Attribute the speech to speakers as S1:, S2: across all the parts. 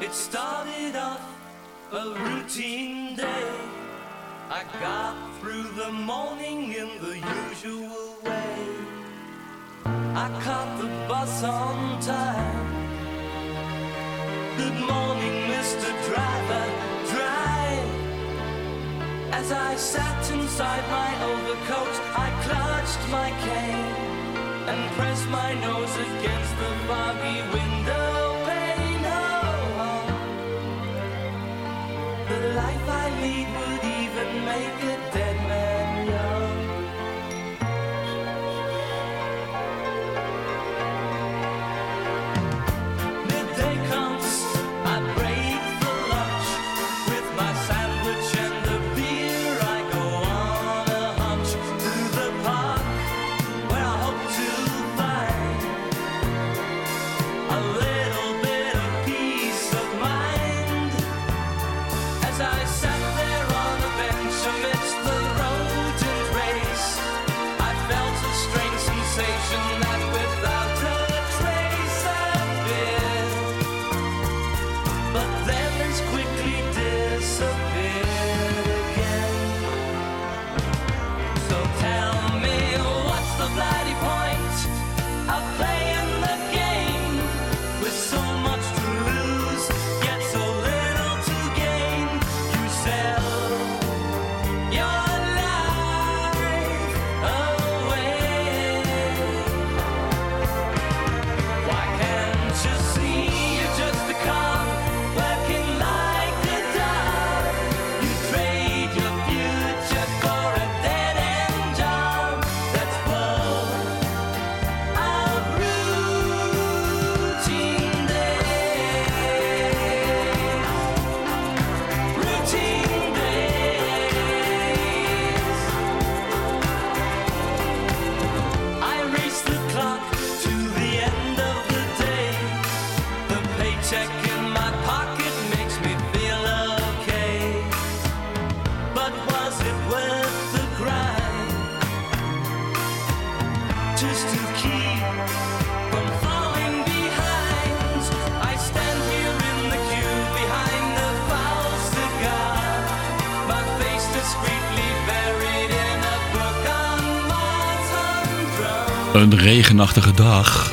S1: It started off a routine day. I got through the morning in the usual way. I caught the bus on time. Good morning, Mr. Driver. Drive. As I sat inside my overcoat, I clutched my cane and pressed my nose against the foggy window
S2: Een regenachtige dag.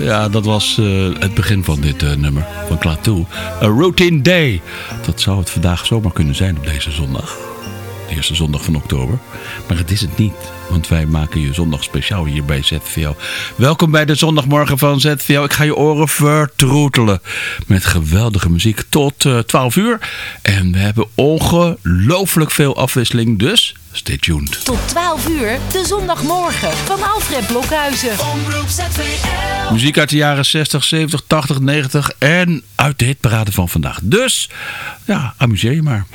S2: Ja, dat was eh, het begin van dit eh, nummer van Klaatu. A Routine Day. Dat zou het vandaag zomaar kunnen zijn op deze zondag. De eerste zondag van oktober. Maar het is het niet, want wij maken je zondag speciaal hier bij ZVO. Welkom bij de zondagmorgen van ZVO. Ik ga je oren vertroetelen met geweldige muziek tot eh 12 uur. En we hebben ongelooflijk veel afwisseling, dus stay tuned.
S3: Tot 12 uur, de zondagmorgen van Alfred Blokhuizen.
S2: Muziek uit de jaren 60, 70, 80, 90 en uit de hitparade van vandaag. Dus, ja, amuseer je maar.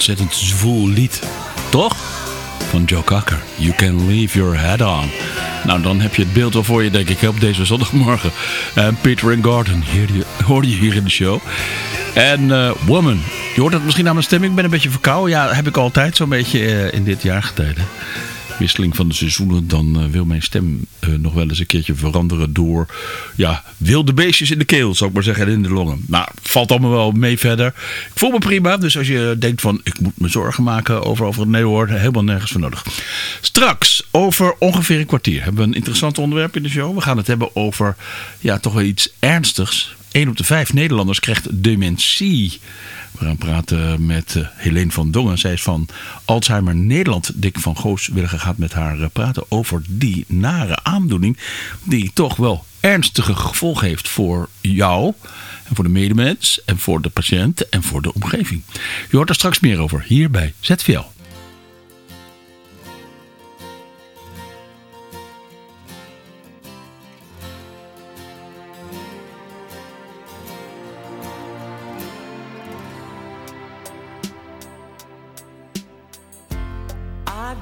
S2: Ontzettend zwoel lied. Toch? Van Joe Cocker. You can leave your head on. Nou, dan heb je het beeld al voor je, denk ik, op deze zondagmorgen. En Peter and Gordon hoorde je hier in de show. En eh, Woman. Je hoort het misschien aan mijn stemming. Ik ben een beetje verkouden. Ja, heb ik altijd zo'n beetje uh, in dit jaargetijde wisseling van de seizoenen, dan uh, wil mijn stem uh, nog wel eens een keertje veranderen door ja, wilde beestjes in de keel, zou ik maar zeggen, en in de longen. Nou, valt allemaal wel mee verder. Ik voel me prima, dus als je denkt van ik moet me zorgen maken over, over het hoor, helemaal nergens voor nodig. Straks, over ongeveer een kwartier, hebben we een interessant onderwerp in de show. We gaan het hebben over ja, toch wel iets ernstigs. 1 op de 5 Nederlanders krijgt dementie. We gaan praten met uh, Helene van Dongen. Zij is van Alzheimer Nederland. Dick van Gooswilliger gaat met haar uh, praten over die nare aandoening. Die toch wel ernstige gevolgen heeft voor jou. En voor de medemens. En voor de patiënt. En voor de omgeving. Je hoort er straks meer over hier bij ZVL.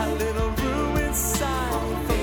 S4: a little room inside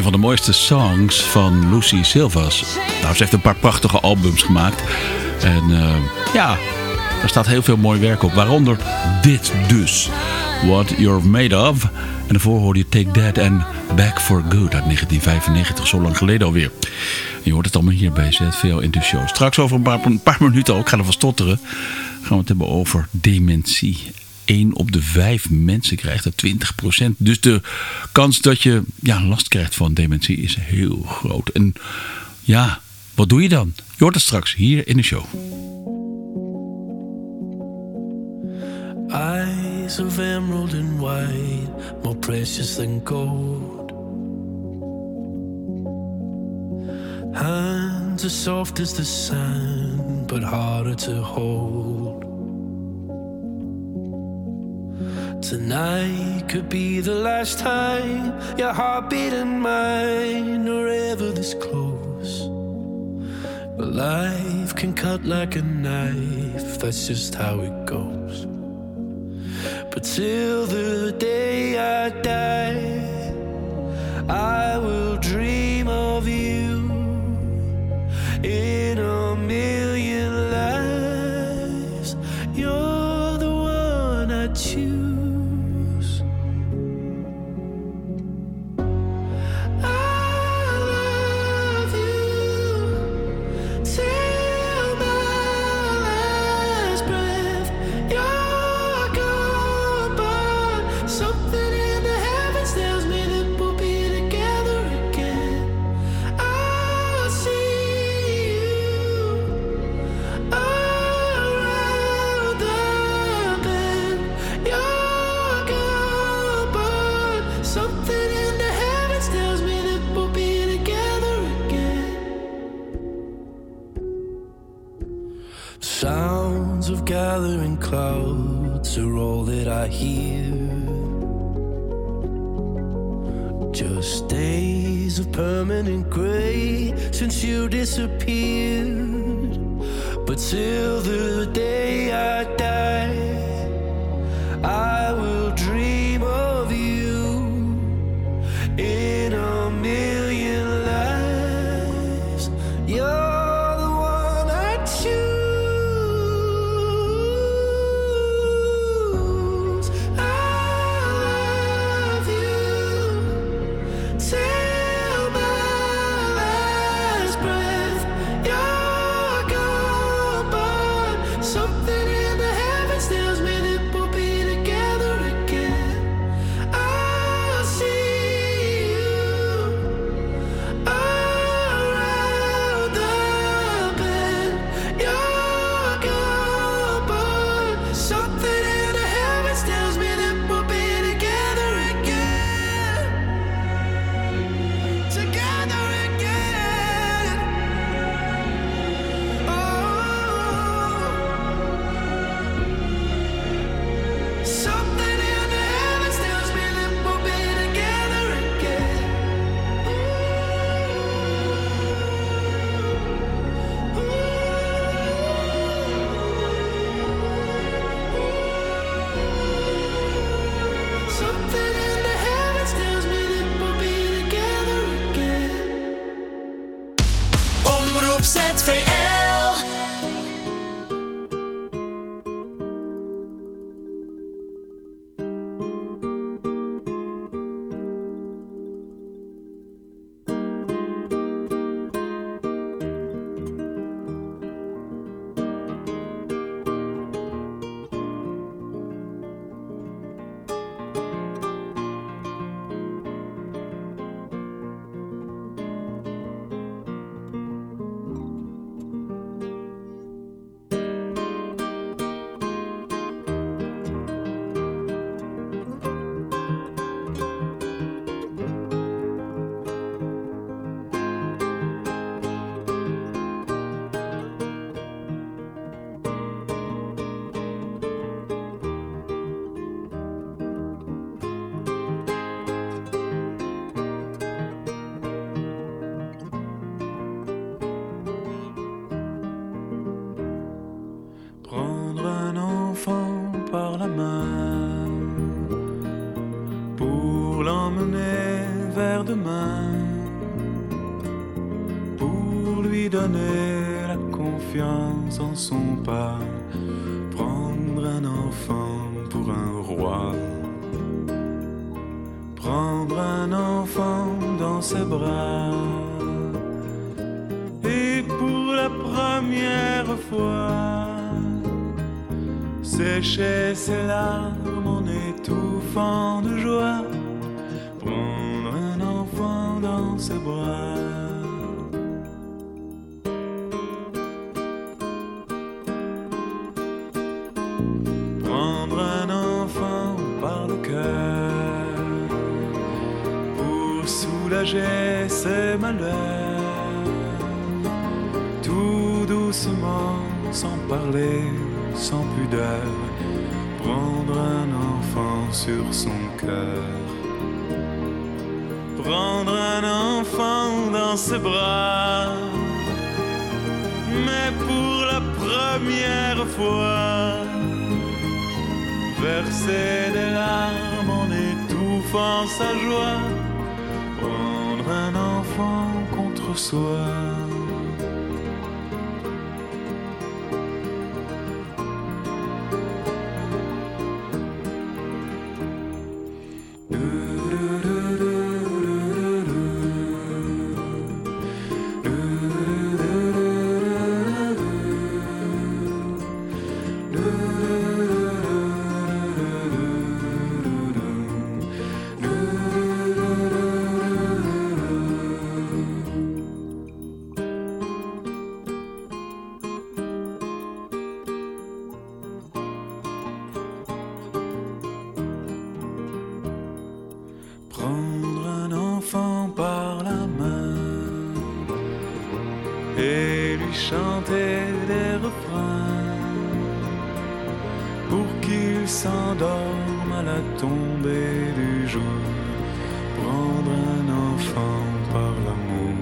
S2: Een van de mooiste songs van Lucy Silvas. Nou, ze heeft een paar prachtige albums gemaakt. En eh, ja, er staat heel veel mooi werk op. Waaronder dit dus. What You're Made Of. En daarvoor hoorde je Take That en Back For Good uit 1995. Zo lang geleden alweer. Je hoort het allemaal hier bij ZVL de show. Straks over een paar, paar minuten ook. Ik ga ervan stotteren. Gaan we het hebben over dementie. 1 op de 5 mensen krijgt er 20% Dus de kans dat je ja, last krijgt van dementie is heel groot. En ja, wat doe je dan? Je hoort het straks hier in de show.
S5: Eyes of emerald and white, more precious than gold. Hands as soft as the sand, but harder to hold. Tonight could be the last time your heartbeat and mine are ever this close. But life can cut like a knife, that's just how it goes. But till the day I die, I will dream of you in a million
S6: son pas, prendre un enfant pour un roi, prendre un enfant dans ses bras. Et pour la première fois, sécher ses larmes en étouffant de joie, prendre un enfant dans ses bras. Ses malheurs, tout doucement, sans parler, sans pudeur, prendre un enfant sur son cœur. Prendre un enfant dans ses bras, mais pour la première fois, verser des larmes en étouffant sa joie, pour soi. Pour qu'il s'endorme à la tombée du jour. Prendre un enfant par l'amour.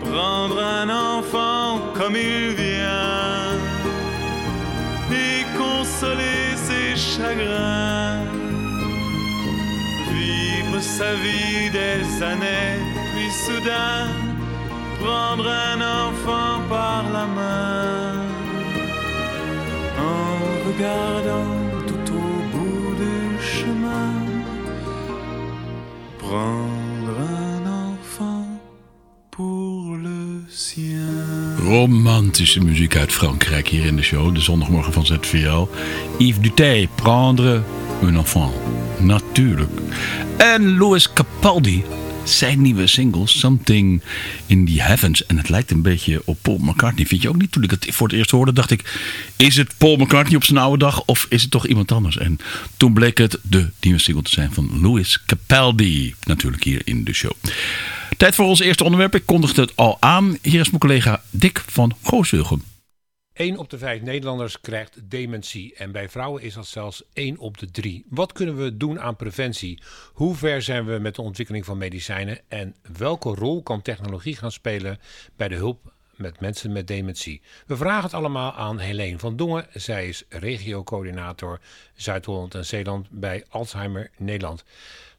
S6: Prendre un enfant comme il vient et consoler ses chagrins vivre sa vie des années, puis soudain prendre un enfant par la main, regardant tout au bout du chemin, prendre un enfant pour le sien.
S2: Romantische muziek uit Frankrijk hier in de show. De zondagmorgen van ZVL. Yves Duté, Prendre un enfant. Natuurlijk. En Louis Capaldi. Zijn nieuwe single, Something in the Heavens. En het lijkt een beetje op Paul McCartney. Vind je ook niet? Toen ik het voor het eerst hoorde, dacht ik... Is het Paul McCartney op zijn oude dag of is het toch iemand anders? En toen bleek het de nieuwe single te zijn van Louis Capaldi. Natuurlijk hier in de show. Tijd voor ons eerste onderwerp. Ik kondigde het al aan. Hier is mijn collega Dick van Gooswilgen.
S7: 1 op de 5 Nederlanders krijgt dementie en bij vrouwen is dat zelfs 1 op de 3. Wat kunnen we doen aan preventie? Hoe ver zijn we met de ontwikkeling van medicijnen en welke rol kan technologie gaan spelen bij de hulp met mensen met dementie? We vragen het allemaal aan Helene van Dongen. Zij is regiocoördinator Zuid-Holland en Zeeland bij Alzheimer Nederland.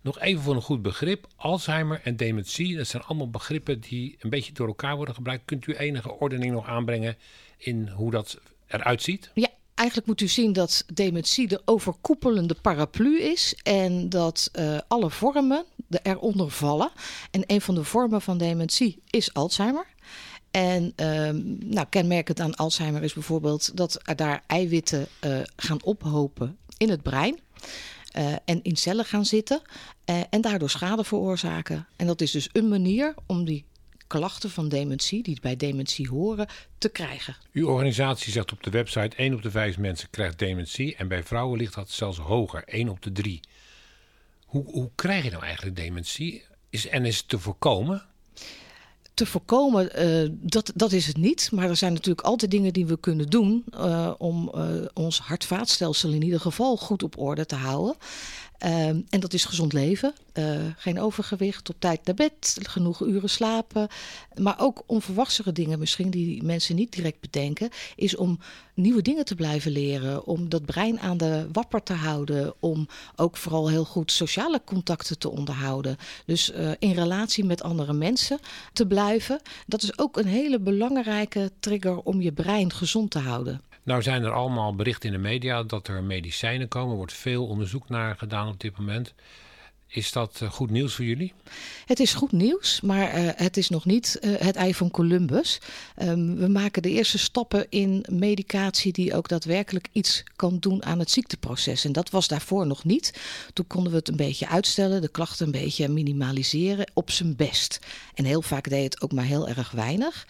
S7: Nog even voor een goed begrip. Alzheimer en dementie, dat zijn allemaal begrippen die een beetje door elkaar worden gebruikt. Kunt u enige ordening nog aanbrengen in hoe dat eruit ziet?
S8: Ja, eigenlijk moet u zien dat dementie de overkoepelende paraplu is en dat eh, alle vormen er eronder vallen. En een van de vormen van dementie is Alzheimer. En ehm, nou, kenmerkend aan Alzheimer is bijvoorbeeld dat er daar eiwitten eh, gaan ophopen in het brein. eh, en in cellen gaan zitten en daardoor schade veroorzaken. En dat is dus een manier om die klachten van dementie, die bij dementie horen, te krijgen.
S7: Uw organisatie zegt op de website 1 op de 5 mensen krijgt dementie en bij vrouwen ligt dat zelfs hoger, 1 op de 3. Hoe, hoe krijg je nou eigenlijk dementie? Is, en is het te voorkomen?
S8: te voorkomen, eh, dat, dat is het niet. Maar er zijn natuurlijk altijd dingen die we kunnen doen eh, om eh, ons hart-vaatstelsel in ieder geval goed op orde te houden. Ehm, en dat is gezond leven. Eh, geen overgewicht, op tijd naar bed, genoeg uren slapen. Maar ook onverwachte dingen misschien die mensen niet direct bedenken... is om nieuwe dingen te blijven leren. Om dat brein aan de wapper te houden. Om ook vooral heel goed sociale contacten te onderhouden. Dus uh, in relatie met andere mensen te blijven. Dat is ook een hele belangrijke trigger om je brein gezond te houden.
S7: Nou zijn er allemaal berichten in de media dat er medicijnen komen. Er wordt veel onderzoek naar gedaan op dit moment. Is dat uh, goed nieuws voor jullie?
S8: Het is goed nieuws, maar uh, het is nog niet uh, het ei van Columbus. Um, we maken de eerste stappen in medicatie die ook daadwerkelijk iets kan doen aan het ziekteproces. En dat was daarvoor nog niet. Toen konden we het een beetje uitstellen, de klachten een beetje minimaliseren op zijn best. En heel vaak deed het ook maar heel erg weinig.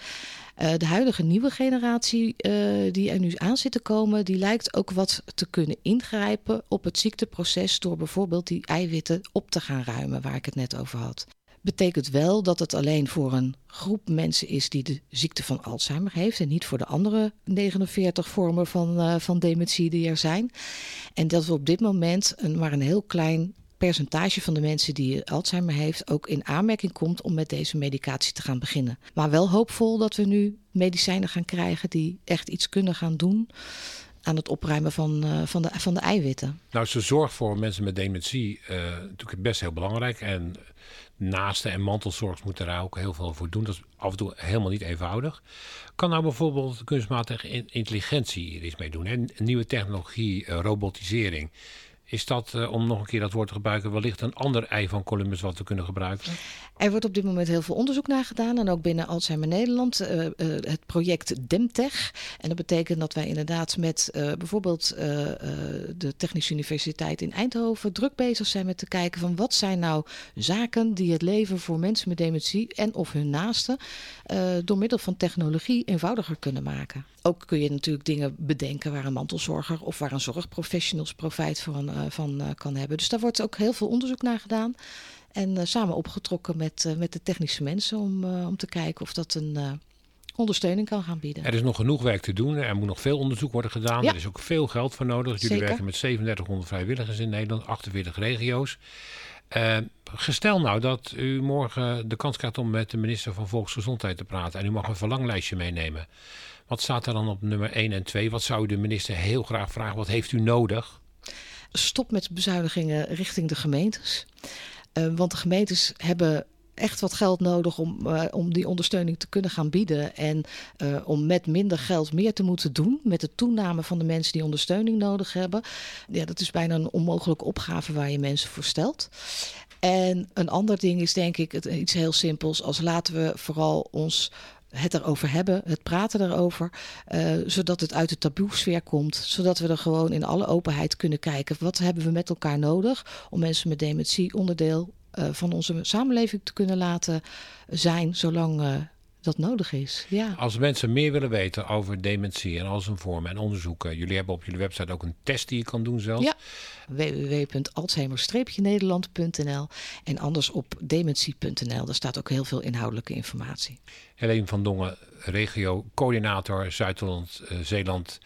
S8: Uh, de huidige nieuwe generatie uh, die er nu aan zit te komen, die lijkt ook wat te kunnen ingrijpen op het ziekteproces door bijvoorbeeld die eiwitten op te gaan ruimen, waar ik het net over had. Betekent wel dat het alleen voor een groep mensen is die de ziekte van Alzheimer heeft en niet voor de andere 49 vormen van, uh, van dementie die er zijn. En dat we op dit moment een, maar een heel klein percentage van de mensen die Alzheimer heeft ook in aanmerking komt om met deze medicatie te gaan beginnen. Maar wel hoopvol dat we nu medicijnen gaan krijgen die echt iets kunnen gaan doen aan het opruimen van, uh, van, de, van de eiwitten.
S7: Nou, ze zorg voor mensen met dementie uh, natuurlijk best heel belangrijk. En naasten en mantelzorgers moeten daar ook heel veel voor doen. Dat is af en toe helemaal niet eenvoudig. Kan nou bijvoorbeeld kunstmatige intelligentie er iets mee doen? Hè? Nieuwe technologie, uh, robotisering. Is dat, uh, om nog een keer dat woord te gebruiken, wellicht een ander ei van Columbus wat we kunnen gebruiken?
S8: Er wordt op dit moment heel veel onderzoek naar gedaan. En ook binnen Alzheimer Nederland uh, uh, het project Demtech. En dat betekent dat wij inderdaad met bijvoorbeeld de Technische Universiteit in Eindhoven druk bezig zijn met te kijken van wat zijn nou zaken die het leven voor mensen met dementie en of hun naasten door middel van technologie eenvoudiger kunnen maken. Ook kun je natuurlijk dingen bedenken waar een mantelzorger of waar een zorgprofessionals profijt van, uh, van uh, kan hebben. Dus daar wordt ook heel veel onderzoek naar gedaan. En uh, samen opgetrokken met, met de technische mensen om, om te kijken of dat een ondersteuning kan gaan bieden.
S7: Er is nog genoeg werk te doen. Er moet nog veel onderzoek worden gedaan. Ja. Er is ook veel geld voor nodig. Jullie
S8: Zeker.
S7: werken met 3700 vrijwilligers in Nederland, 48 regio's. Uh, gestel nou dat u morgen de kans krijgt om met de minister van Volksgezondheid te praten. En u mag een verlanglijstje meenemen. Wat staat er dan op nummer 1 en 2? Wat zou u de minister heel graag vragen? Wat heeft u nodig?
S8: Stop met bezuinigingen richting de gemeentes. Uh, want de gemeentes hebben echt wat geld nodig om, uh, om die ondersteuning te kunnen gaan bieden. En uh, om met minder geld meer te moeten doen. Met de toename van de mensen die ondersteuning nodig hebben. Ja, dat is bijna een onmogelijke opgave waar je mensen voor stelt. En een ander ding is denk ik iets heel simpels. Als laten we vooral ons het erover hebben, het praten erover, uh, zodat het uit de taboesfeer komt, zodat we er gewoon in alle openheid kunnen kijken. Wat hebben we met elkaar nodig om mensen met dementie onderdeel uh, van onze samenleving te kunnen laten zijn, zolang uh, dat nodig is. Ja.
S7: Als mensen meer willen weten over dementie en al zijn vormen en onderzoeken, jullie hebben op jullie website ook een test die je kan doen zelf.
S8: Ja, www.alzheimer-nederland.nl en anders op dementie.nl. Daar staat ook heel veel inhoudelijke informatie.
S7: Helene van Dongen, regio coördinator Zuid-Holland-Zeeland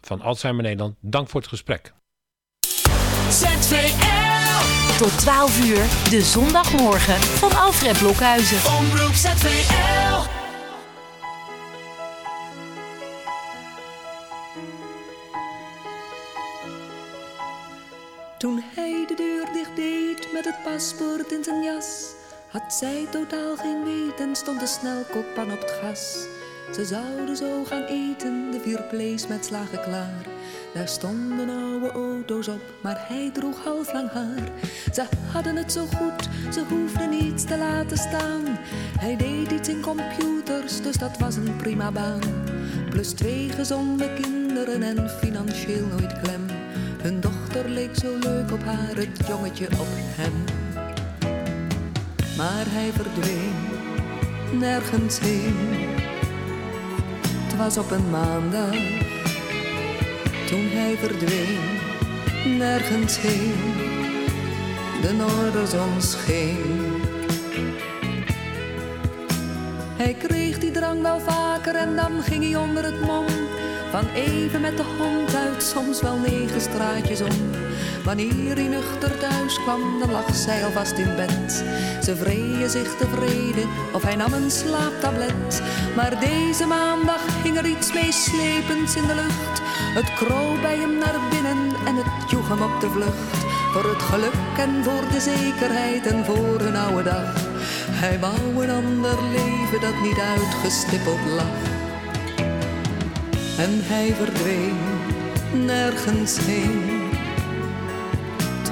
S7: van Alzheimer Nederland. Dank voor het gesprek.
S3: ZVL tot 12 uur, de zondagmorgen van Alfred Blokhuizen.
S1: Omroep ZVL.
S9: Toen hij de deur dicht deed met het paspoort in zijn jas, had zij totaal geen weten, stond de snelkookpan op het gas. Ze zouden zo gaan eten, de vier vlees met slagen klaar. Daar stonden oude auto's op, maar hij droeg halflang haar. Ze hadden het zo goed, ze hoefden niets te laten staan. Hij deed iets in computers, dus dat was een prima baan. Plus twee gezonde kinderen en financieel nooit klem. Hun dochter leek zo leuk op haar, het jongetje op hem. Maar hij verdween nergens heen. Was op een maandag toen hij verdween, nergens heen. De noorderzon scheen. Hij kreeg die drang wel vaker en dan ging hij onder het mom
S1: Van even met de hond uit, soms wel negen straatjes om. Wanneer hij nuchter thuis kwam, dan lag zij alvast in bed. Ze vreeën zich tevreden, of hij nam een slaaptablet. Maar deze maandag hing er iets meeslepends in de lucht. Het kroop bij hem naar binnen en het joeg hem op de vlucht. Voor het geluk en voor de zekerheid en voor hun oude dag. Hij wou een ander leven dat niet uitgestippeld lag. En hij verdween nergens heen.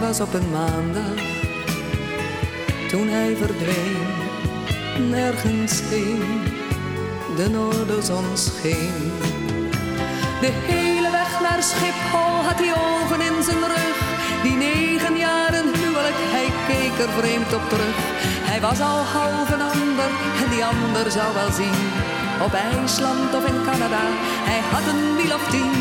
S1: Was op een maandag toen hij verdween nergens heen. De noorderzon scheen. De hele weg naar Schiphol had hij ogen in zijn rug. Die negen jaren huwelijk, hij keek er vreemd op terug. Hij was al half een ander en die ander zou wel zien. Op IJsland of in Canada, hij had een wiel of tien.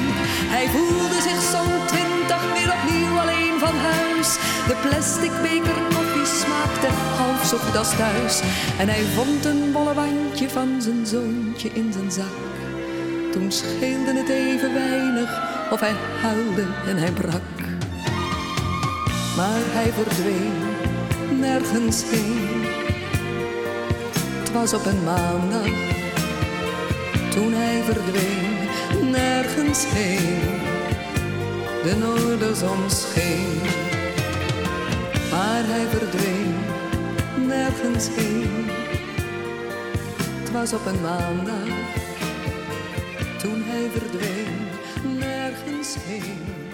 S1: Hij voelde zich zo'n twintig weer opnieuw alleen van huis. De plastic beker koffie smaakte half zo als thuis. En hij vond een bolle wandje van zijn zoontje in zijn zak. Toen scheelde het even weinig of hij huilde en hij brak. Maar hij verdween nergens heen. Het was op een maandag toen hij verdween nergens heen. De noorderzon scheen, maar hij verdween nergens heen. Het was op een maandag toen hij verdween nergens heen.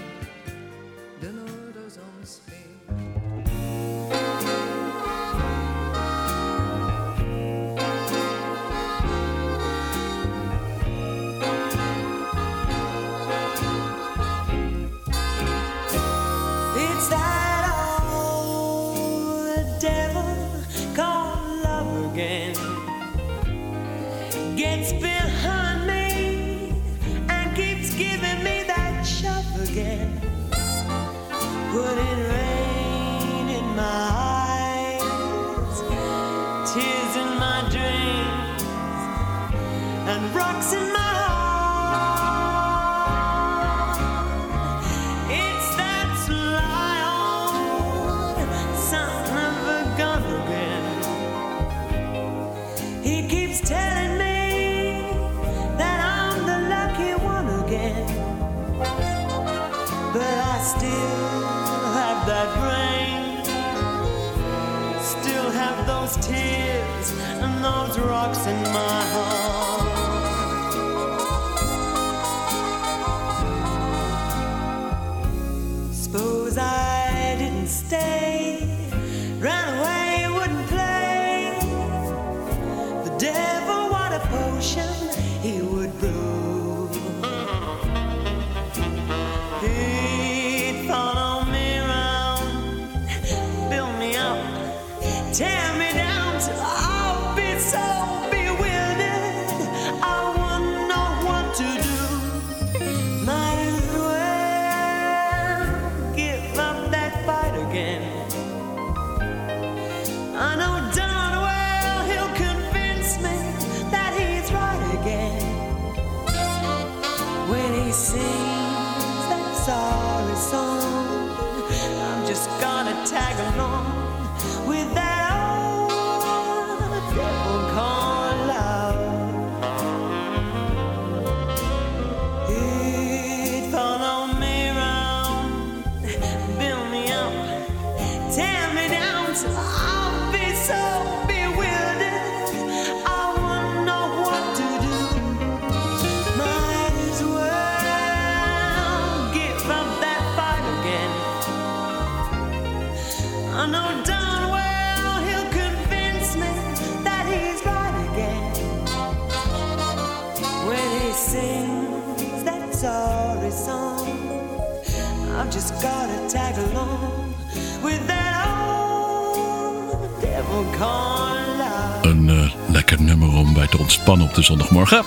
S2: Bij te ontspannen op de zondagmorgen.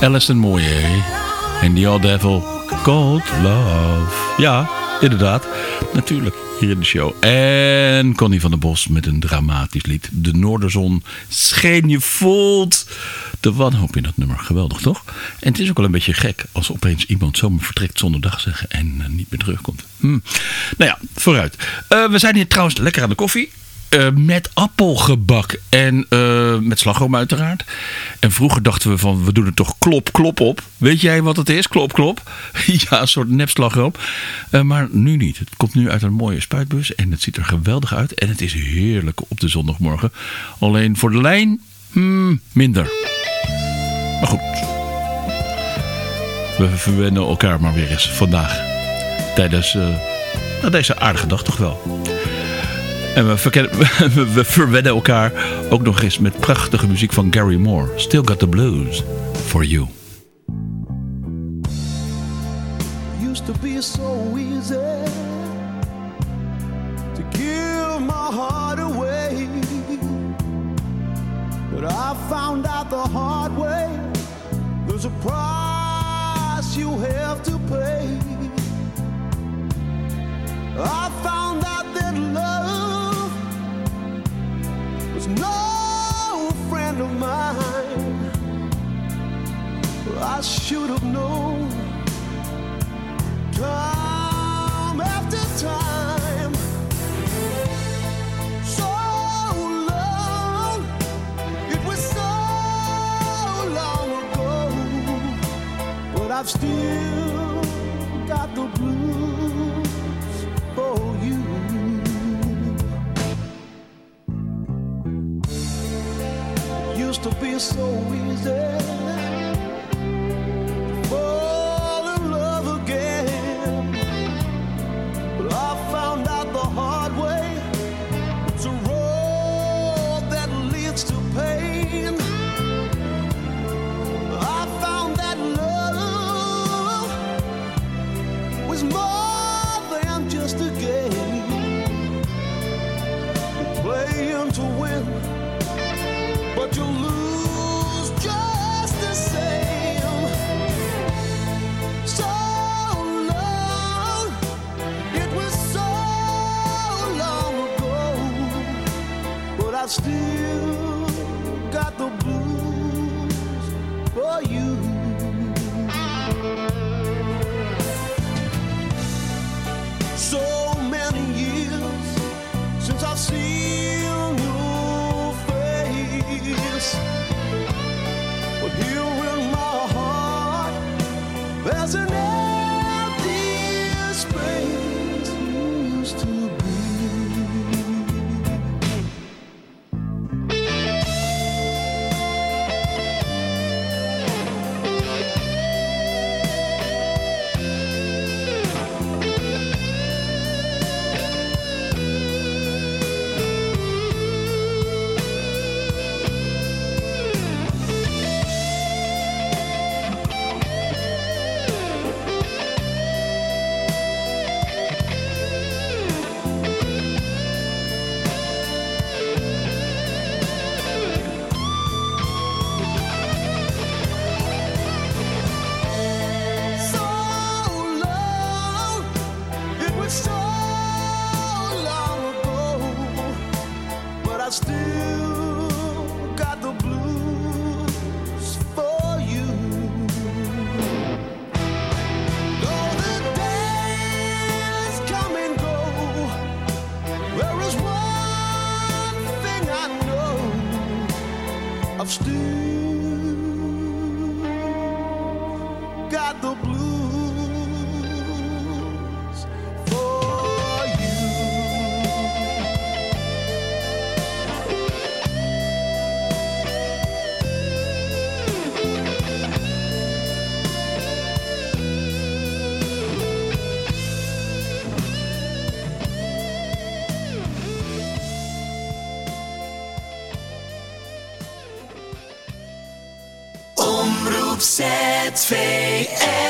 S2: Alison Moyer en The Old Devil Called Love. Ja, inderdaad. Natuurlijk, hier in de show. En Connie van der Bos met een dramatisch lied. De Noorderzon scheen je voelt de wanhoop in dat nummer. Geweldig, toch? En het is ook wel een beetje gek als opeens iemand zomaar vertrekt zonder zeggen en eh, niet meer terugkomt. Hm. Nou ja, vooruit. Eh, we zijn hier trouwens lekker aan de koffie. Eh, met appelgebak en eh, met slagroom uiteraard. En vroeger dachten we van, we doen er toch klop klop op. Weet jij wat het is? Klop klop. ja, een soort nepslagroom. Uh, maar nu niet. Het komt nu uit een mooie spuitbus en het ziet er geweldig uit. En het is heerlijk op de zondagmorgen. Alleen voor de lijn, hmm, minder. Maar goed. We verwennen elkaar maar weer eens vandaag. Tijdens nou, deze aardige dag toch wel. En we, we verwennen elkaar ook nog eens met prachtige muziek van Gary Moore. Still Got the Blues for You.
S10: Used to be so easy to give my heart away. But I found out the hard way. There's a price you have to pay. I found out that love friend of mine. I should have known time after time. So long, it was so long ago, but I've still got the blues Used to be so easy fall in love again, but I found out the hard way. It's a road that leads to pain. I found that love was more
S1: stuur. ZVL.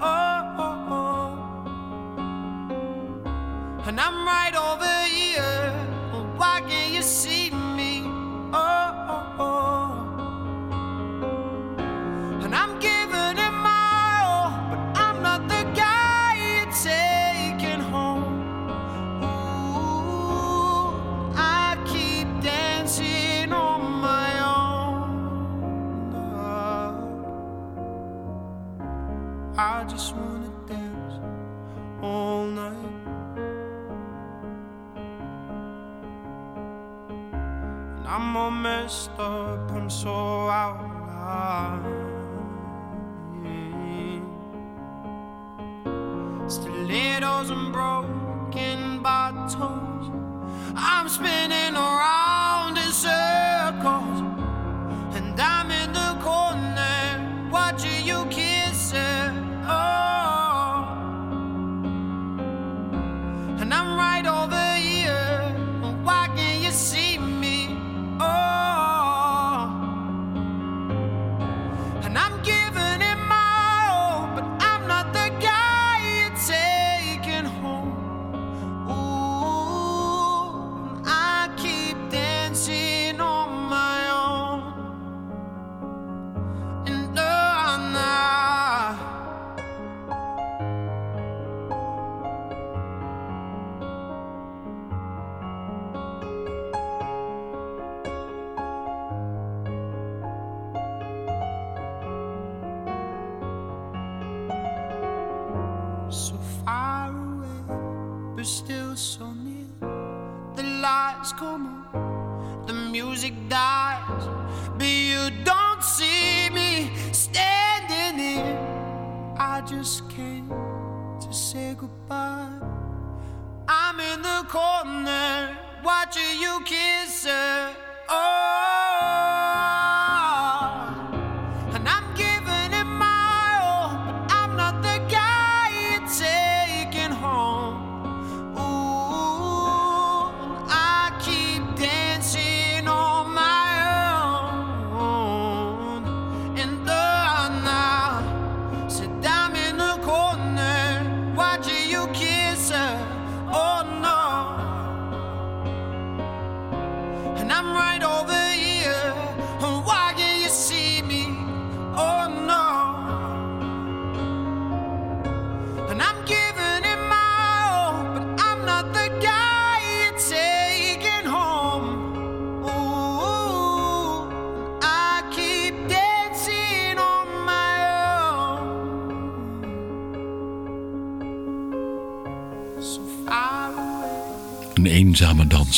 S11: Oh, oh, oh. And I'm right over here. Why can't you see me? Oh, oh, oh. Came to say goodbye. I'm in the corner watching you kiss her. Oh,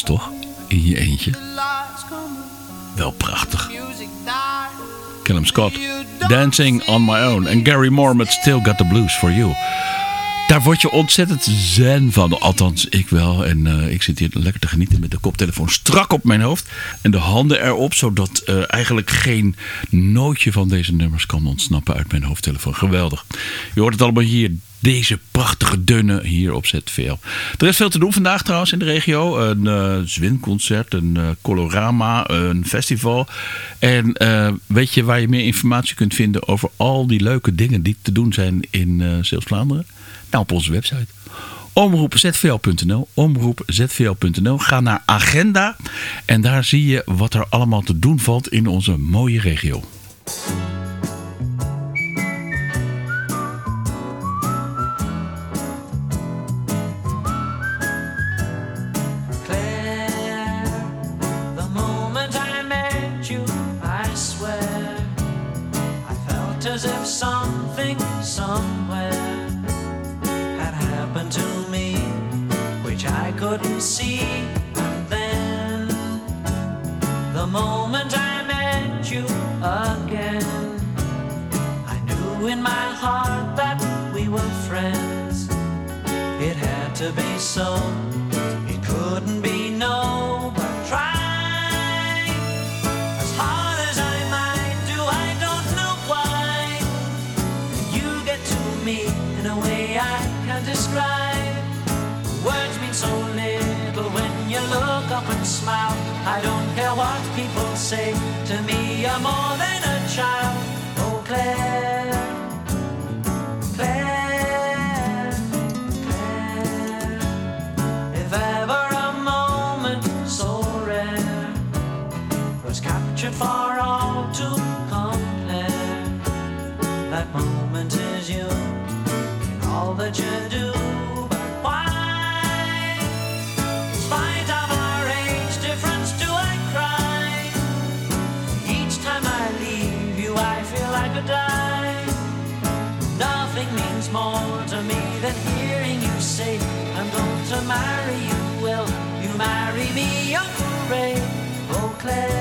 S2: toch? In je eentje. Wel prachtig. Callum Scott, Dancing on My Own. En Gary Moore met Still Got the Blues for You. Daar word je ontzettend zen van. Althans, ik wel. En eh, ik zit hier lekker te genieten met de koptelefoon strak op mijn hoofd. En de handen erop, zodat eh, eigenlijk geen nootje van deze nummers kan ontsnappen uit mijn hoofdtelefoon. Geweldig. Je hoort het allemaal hier. Deze prachtige dunne hier op ZVL. Er is veel te doen vandaag trouwens in de regio. Een eh zwinconcert, een eh, colorama, een festival. En eh, weet je waar je meer informatie kunt vinden over al die leuke dingen die te doen zijn in eh Zeeuws-Vlaanderen? Nou, op onze website. Omroepzvl.nl, omroepzvl.nl. Ga naar agenda en daar zie je wat er allemaal te doen valt in onze mooie regio.
S12: declare.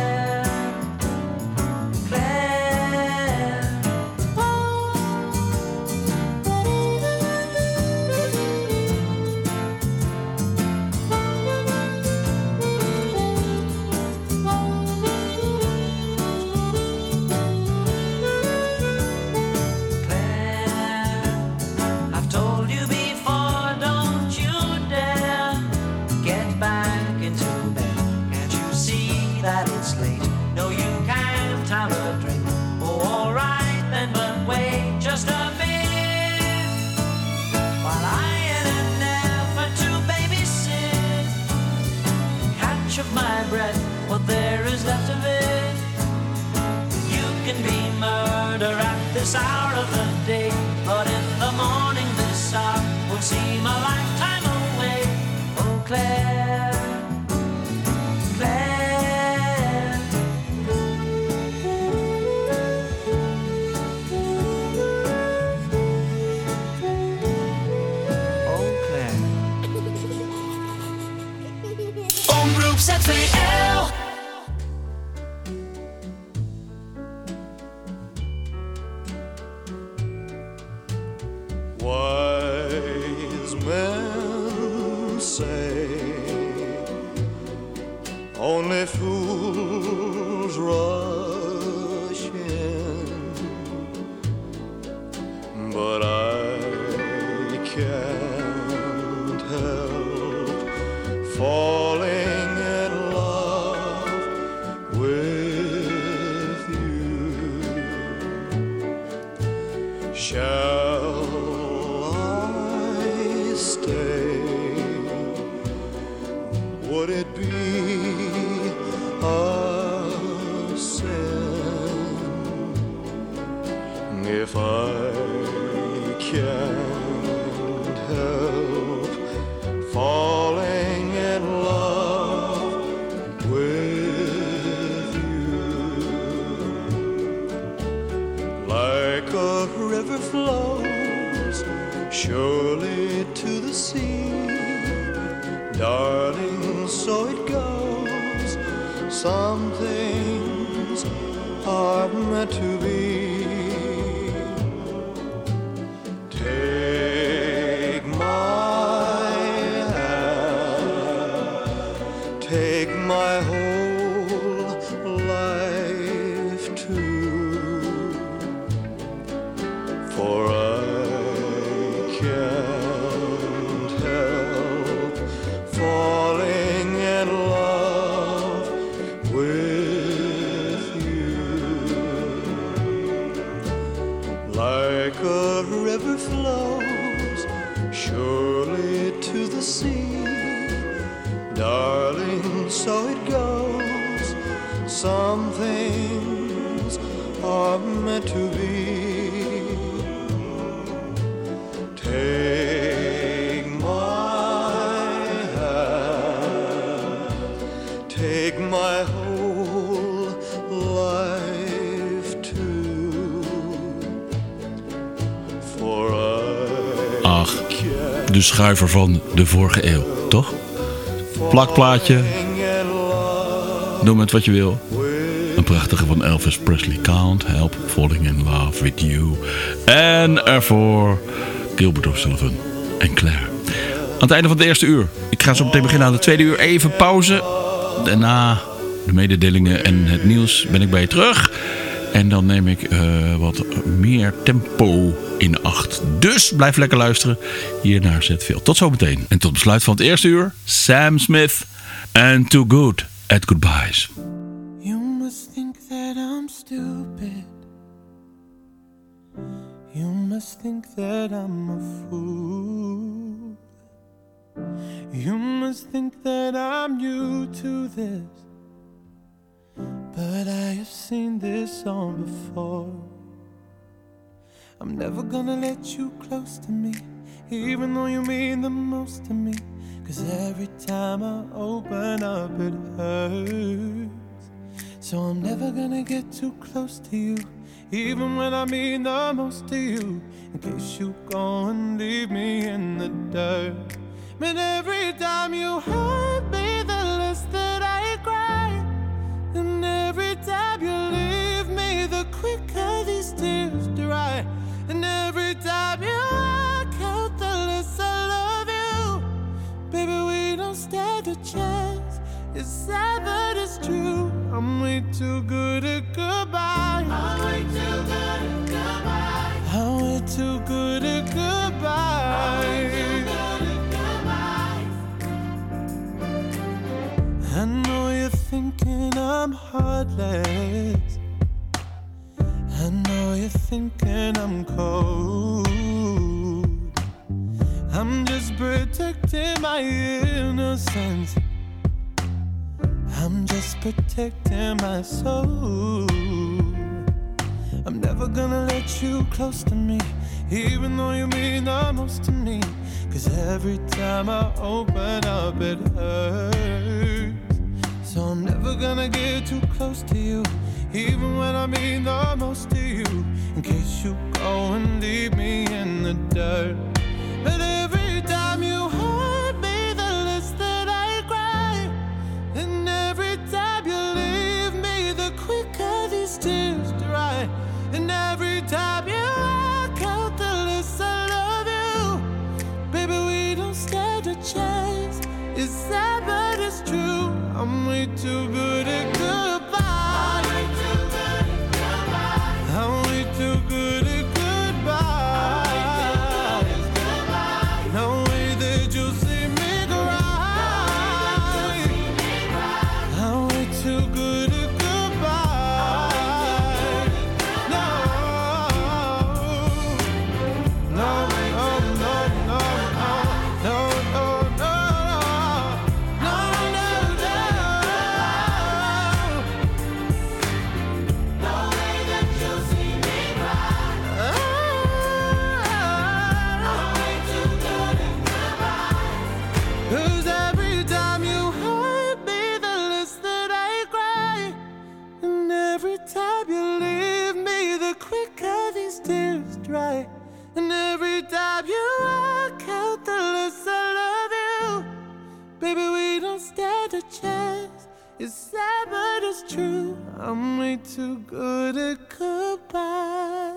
S10: Show. De schuiver van de vorige eeuw, toch? Plakplaatje,
S2: Noem het wat je wil. Een prachtige van Elvis Presley. Can't help falling in love with you. En ervoor Gilbert O'Sullivan en Claire. Aan het einde van het eerste uur. Ik ga zo meteen beginnen aan de tweede uur. Even pauze. Daarna de mededelingen en het nieuws ben ik bij je terug. En dan neem ik eh, wat meer tempo in acht. Dus blijf lekker luisteren hier naar ZVL. Tot zometeen. En tot besluit van het eerste uur. Sam Smith and Too Good at Goodbyes.
S4: You must think that I'm stupid. You must think that I'm a fool. You must think that I'm new to this. But I have seen this song before. I'm never gonna let you close to me, even though you mean the most to me. Cause every time I open up, it hurts. So I'm never gonna get too close to you, even when I mean the most to you. In case you go and leave me in the dirt. But every time you hurt me, the less that I cry. And every time you leave me, the quicker these tears dry. And every time you walk out, the less I love you. Baby, we don't stand a chance. It's sad, but it's true. I'm way too good at goodbye. I'm way too good at goodbye. I'm way too good at goodbye. I know you're thinking I'm heartless. I know you're thinking I'm cold. I'm just protecting my innocence. I'm just protecting my soul. I'm never gonna let you close to me, even though you mean the most to me. Cause every time I open up, it hurts. So I'm never gonna get too close to you, even when I mean the most to you. In case you go and leave me in the dirt. But time you walk out, the less I love you. Baby, we don't stand a chance. It's sad, but it's true. I'm way too good at good.